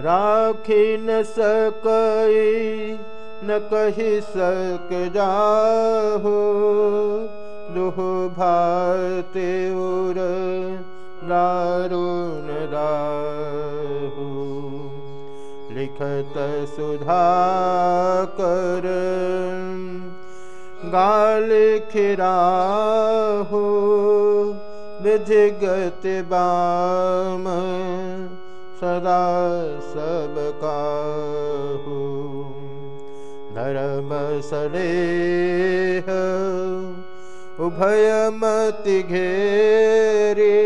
राखी न सकई, न कही सक जाहो। दुह भाते उर दारुण राहु। लिखत सुधा कर, गाल खिराहो। विधिगत बाम सदा सब काहू। धर्म सलेह उभय मति घेरे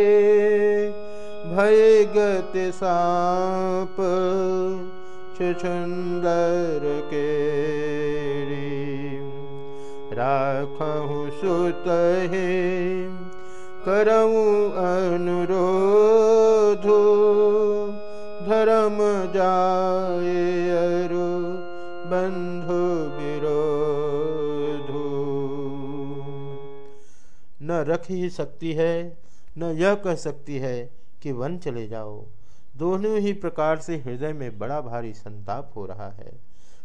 भय गति साप छुछुंदर के राखहु सुत करऊँ अनुरोध। धर्म जाए अरु बंधु विरोध। न रख ही सकती है, न यह कह सकती है कि वन चले जाओ। दोनों ही प्रकार से हृदय में बड़ा भारी संताप हो रहा है।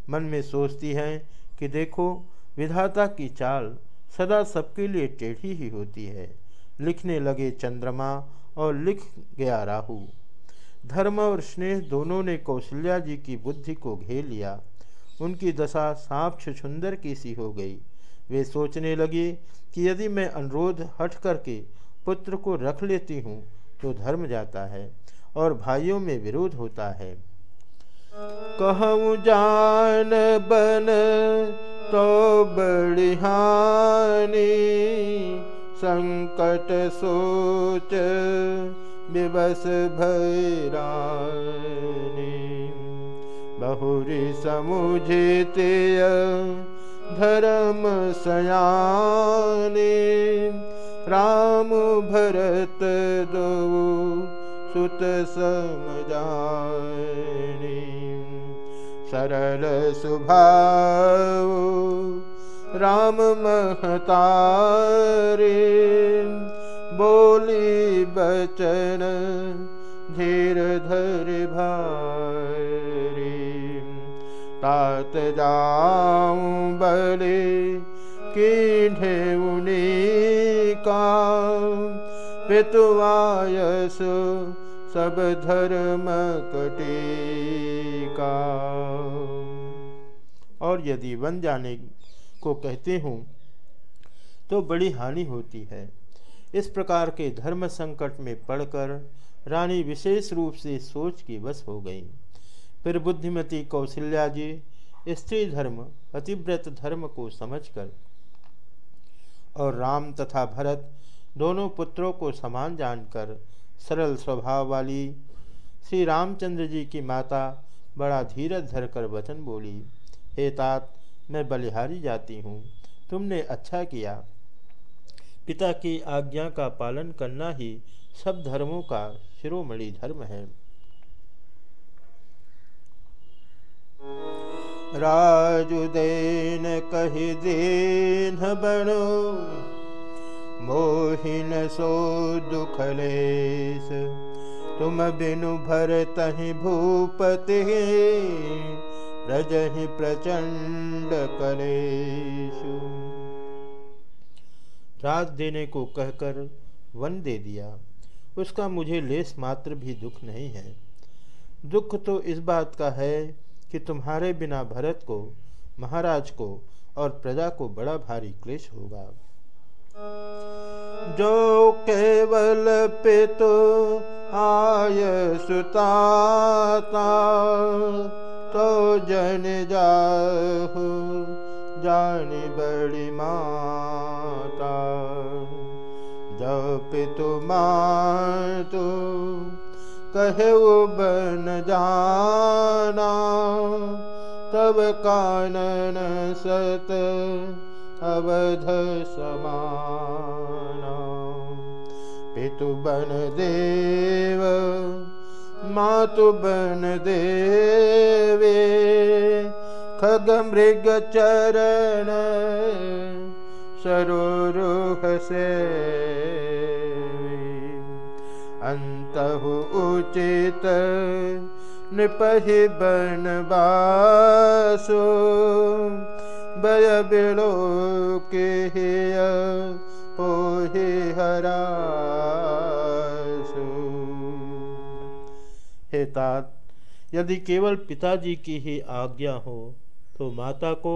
मन में सोचती है कि देखो, विधाता की चाल सदा सबके लिए टेढ़ी ही होती है। लिखने लगे चंद्रमा और लिख गया राहु। धर्म और स्नेह दोनों ने कौशल्या जी की बुद्धि को घेर लिया। उनकी दशा सांप छुछुंदर की सी हो गई। वे सोचने लगे कि यदि मैं अनुरोध हट करके पुत्र को रख लेती हूँ तो धर्म जाता है और भाइयों में विरोध होता है। कहूँ, जान बन तो बड़ी संकट सोच बहुरी समुझते धर्म सयाने। राम भरत दो सुत समझानी सरल सुभाव राम महतारे बोली, बचन, धीर धर भारी। तात जाऊँ बले कीढ़े उन्हीं का। पितुआयस सब धर्म कटी का। और यदि वन जाने को कहते हूँ तो बड़ी हानि होती है। इस प्रकार के धर्म संकट में पड़कर रानी विशेष रूप से सोच की बस हो गई। फिर बुद्धिमती कौशल्या जी स्त्री धर्म, अतिव्रत धर्म को समझकर और राम तथा भरत दोनों पुत्रों को समान जानकर सरल स्वभाव वाली श्री रामचंद्र जी की माता बड़ा धीरज धरकर वचन बोली, हे तात, मैं बलिहारी जाती हूँ। तुमने अच्छा किया। पिता की आज्ञा का पालन करना ही सब धर्मों का शिरोमणि धर्म है। राजुदेन कही दीन बनो, मोहिन सो दुखलेश तुम बिनु भर तही भूपति रजहि प्रचंड कलेशु। रात देने को कहकर वन दे दिया। उसका मुझे लेस मात्र भी दुख नहीं है। दुख तो इस बात का है कि तुम्हारे बिना भरत को, महाराज को और प्रजा को बड़ा भारी क्लेश होगा। जो केवल पितो आय सुताता तो जन जाहु जान मातु कहे बन जाना तब कानन सत अवध समाना। पितु बन देव मातु बन देवे खग मृग चरण सरोरुह से अंतहु उचित नृपहि बनवासो बय बिलो के हे हरासो। हे तात, यदि केवल पिताजी की ही आज्ञा हो तो माता को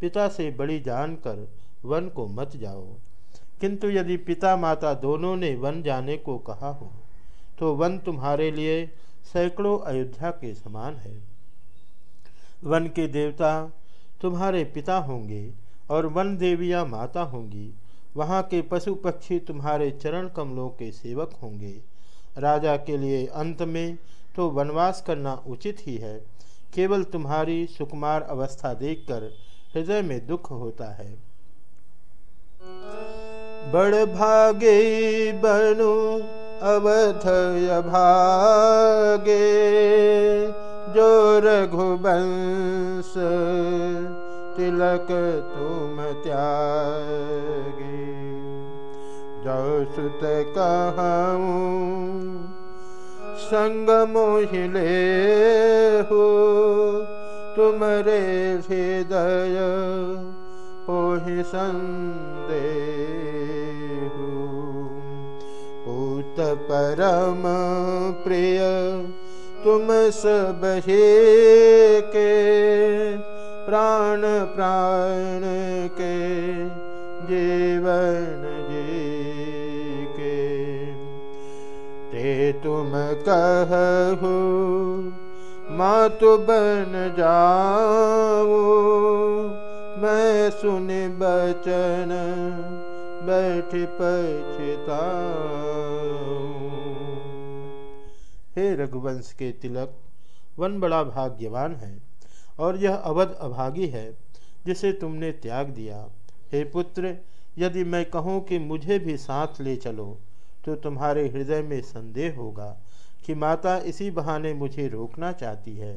पिता से बड़ी जानकर वन को मत जाओ। किंतु यदि पिता माता दोनों ने वन जाने को कहा हो तो वन तुम्हारे लिए सैकड़ों अयोध्या के समान है। वन के देवता तुम्हारे पिता होंगे और वन देवियाँ माता होंगी। वहाँ के पशु पक्षी तुम्हारे चरण कमलों के सेवक होंगे। राजा के लिए अंत में तो वनवास करना उचित ही है। केवल तुम्हारी सुकुमार अवस्था देखकर हृदय में दुख होता है। बड़ भागे बनु अवध भागे रघुवंश तिलक तुम त्यागे। जो सुत कहूँ मोहिले हो तुमरे हृदय हो संदे पूत परम प्रिय, तुम सब हे के प्राण प्राण के, जीवन जी के ते तुम कहु, मातु बन जाओ, मैं सुन बचन बैठ पछता। हे रघुवंश के तिलक, वन बड़ा भाग्यवान है और यह अवध अभागी है जिसे तुमने त्याग दिया। हे पुत्र, यदि मैं कहूँ कि मुझे भी साथ ले चलो तो तुम्हारे हृदय में संदेह होगा कि माता इसी बहाने मुझे रोकना चाहती है।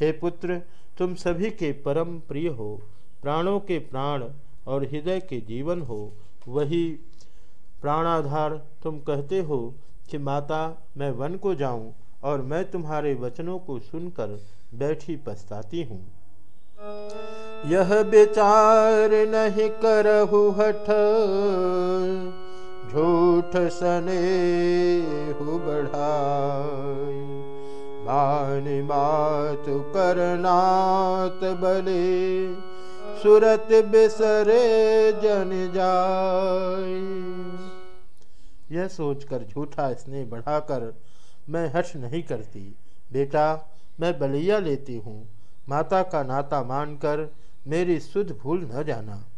हे पुत्र, तुम सभी के परम प्रिय हो, प्राणों के प्राण और हृदय के जीवन हो वही प्राणाधार तुम कहते हो कि माता, मैं वन को जाऊँ और मैं तुम्हारे वचनों को सुनकर बैठी पछताती हूँ। यह विचार नहीं करहु हठ, झूठ सने हु बढ़ाई। बानी मात करनात बले सुरत बिसरे जन जाय यह सोचकर झूठा स्नेह बढ़ाकर मैं हर्ष नहीं करती। बेटा, मैं बलिया लेती हूँ। माता का नाता मानकर मेरी सुध भूल न जाना।